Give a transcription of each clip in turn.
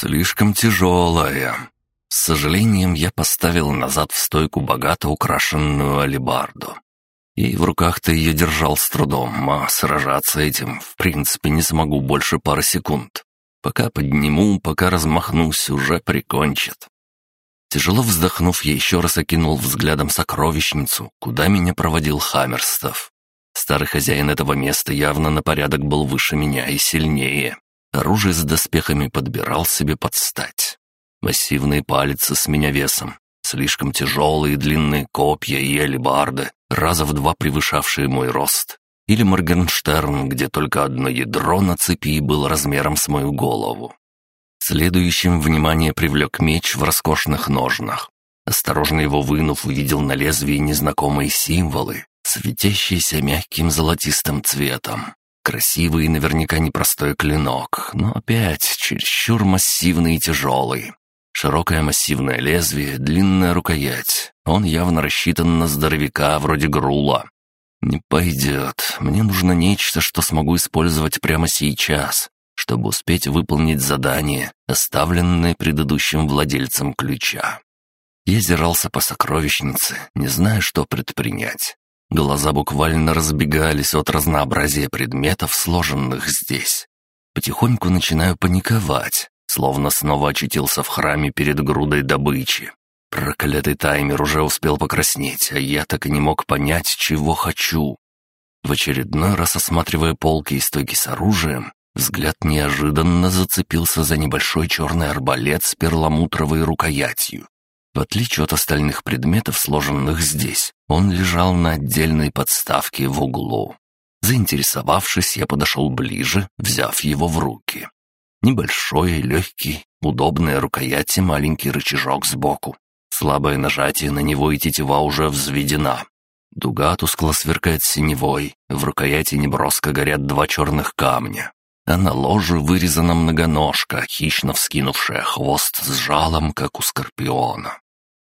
«Слишком тяжелая». С сожалением я поставил назад в стойку богато украшенную алебарду. И в руках-то ее держал с трудом, а сражаться этим, в принципе, не смогу больше пары секунд. Пока подниму, пока размахнусь, уже прикончат. Тяжело вздохнув, я еще раз окинул взглядом сокровищницу, куда меня проводил Хаммерстов. Старый хозяин этого места явно на порядок был выше меня и сильнее. Оружие с доспехами подбирал себе под стать. Массивные палицы с меня весом, слишком тяжелые длинные копья и алебарды, раза в два превышавшие мой рост. Или Моргенштерн, где только одно ядро на цепи было размером с мою голову. Следующим внимание привлек меч в роскошных ножнах. Осторожно его вынув, увидел на лезвии незнакомые символы, светящиеся мягким золотистым цветом. Красивый и наверняка непростой клинок, но опять чересчур массивный и тяжелый. Широкое массивное лезвие, длинная рукоять. Он явно рассчитан на здоровяка вроде Грула. Не пойдет. Мне нужно нечто, что смогу использовать прямо сейчас, чтобы успеть выполнить задание, оставленное предыдущим владельцем ключа. Я зирался по сокровищнице, не зная, что предпринять. Глаза буквально разбегались от разнообразия предметов, сложенных здесь. Потихоньку начинаю паниковать словно снова очутился в храме перед грудой добычи. Проклятый таймер уже успел покраснеть, а я так и не мог понять, чего хочу. В очередной раз осматривая полки и стойки с оружием, взгляд неожиданно зацепился за небольшой черный арбалет с перламутровой рукоятью. В отличие от остальных предметов, сложенных здесь, он лежал на отдельной подставке в углу. Заинтересовавшись, я подошел ближе, взяв его в руки. Небольшой, легкий, удобная рукоять и маленький рычажок сбоку. Слабое нажатие на него и тетива уже взведена. Дуга тускло сверкает синевой, в рукояти неброско горят два черных камня. А на ложе вырезана многоножка, хищно вскинувшая хвост с жалом, как у скорпиона.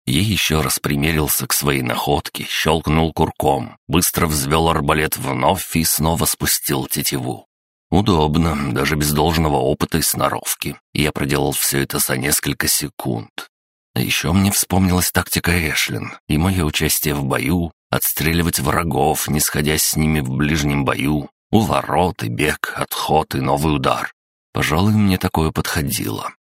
Я еще раз примерился к своей находке, щелкнул курком, быстро взвел арбалет вновь и снова спустил тетиву. Удобно, даже без должного опыта и сноровки. Я проделал все это за несколько секунд. А еще мне вспомнилась тактика Эшлин и мое участие в бою, отстреливать врагов, не сходясь с ними в ближнем бою, уворот и бег, отход и новый удар. Пожалуй, мне такое подходило.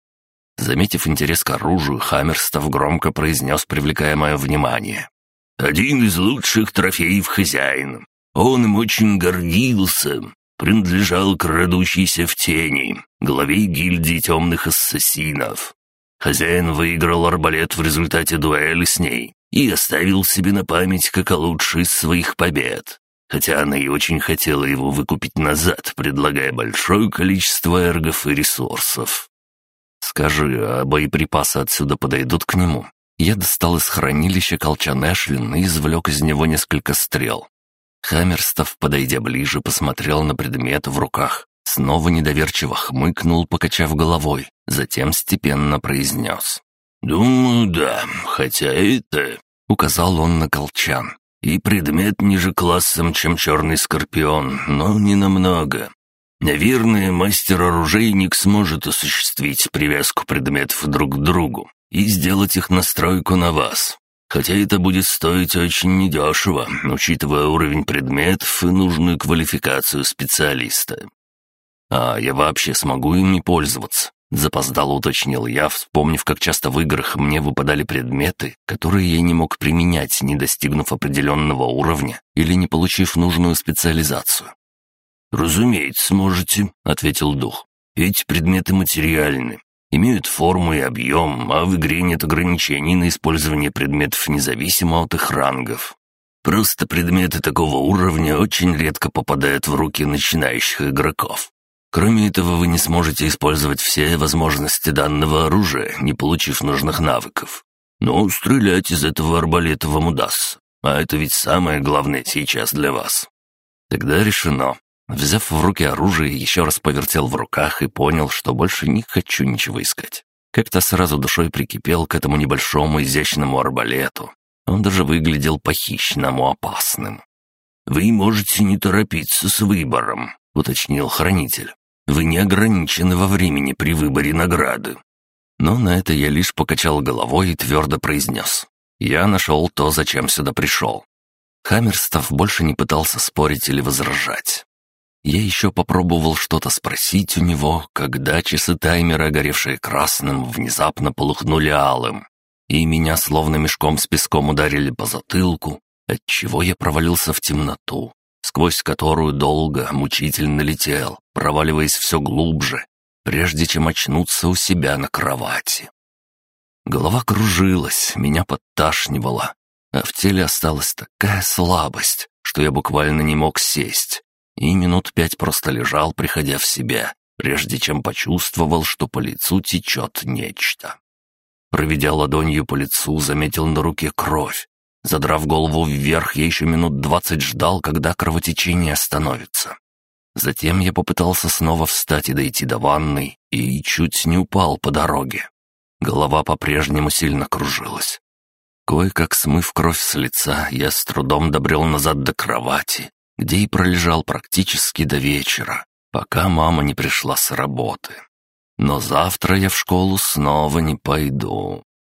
Заметив интерес к оружию, Хаммерстов громко произнес, привлекая мое внимание. «Один из лучших трофеев хозяина. Он им очень гордился принадлежал крадущейся в тени, главе гильдии темных ассасинов. Хозяин выиграл арбалет в результате дуэли с ней и оставил себе на память как о лучшей из своих побед. Хотя она и очень хотела его выкупить назад, предлагая большое количество эргов и ресурсов. «Скажи, а боеприпасы отсюда подойдут к нему?» Я достал из хранилища колчан Эшлин и извлек из него несколько стрел. Хаммерстов, подойдя ближе, посмотрел на предмет в руках. Снова недоверчиво хмыкнул, покачав головой, затем степенно произнес. «Думаю, да, хотя это...» — указал он на колчан. «И предмет ниже классом, чем черный скорпион, но не намного. Наверное, мастер-оружейник сможет осуществить привязку предметов друг к другу и сделать их настройку на вас. Хотя это будет стоить очень недешево, учитывая уровень предметов и нужную квалификацию специалиста. А я вообще смогу ими пользоваться? Запоздало уточнил я, вспомнив, как часто в играх мне выпадали предметы, которые я не мог применять, не достигнув определенного уровня или не получив нужную специализацию. «Разумеется, сможете», — ответил дух. «Эти предметы материальны, имеют форму и объем, а в игре нет ограничений на использование предметов независимо от их рангов. Просто предметы такого уровня очень редко попадают в руки начинающих игроков. Кроме этого, вы не сможете использовать все возможности данного оружия, не получив нужных навыков. Но стрелять из этого арбалета вам удастся, а это ведь самое главное сейчас для вас. Тогда решено. Взяв в руки оружие, еще раз повертел в руках и понял, что больше не хочу ничего искать. Как-то сразу душой прикипел к этому небольшому изящному арбалету. Он даже выглядел по-хищному опасным. «Вы можете не торопиться с выбором», — уточнил хранитель. «Вы не ограничены во времени при выборе награды. Но на это я лишь покачал головой и твердо произнес. «Я нашел то, зачем сюда пришел». Хаммерстов больше не пытался спорить или возражать. Я еще попробовал что-то спросить у него, когда часы таймера, горевшие красным, внезапно полыхнули алым, и меня словно мешком с песком ударили по затылку, отчего я провалился в темноту, сквозь которую долго, мучительно летел, проваливаясь все глубже, прежде чем очнуться у себя на кровати. Голова кружилась, меня подташнивало, а в теле осталась такая слабость, что я буквально не мог сесть, и минут пять просто лежал, приходя в себя, прежде чем почувствовал, что по лицу течет нечто. Проведя ладонью по лицу, заметил на руке кровь. Задрав голову вверх, я еще минут двадцать ждал, когда кровотечение остановится. Затем я попытался снова встать и дойти до ванной, и чуть не упал по дороге. Голова по-прежнему сильно кружилась. Кое-как смыв кровь с лица, я с трудом добрел назад до кровати, где и пролежал практически до вечера, пока мама не пришла с работы. Но завтра я в школу снова не пойду.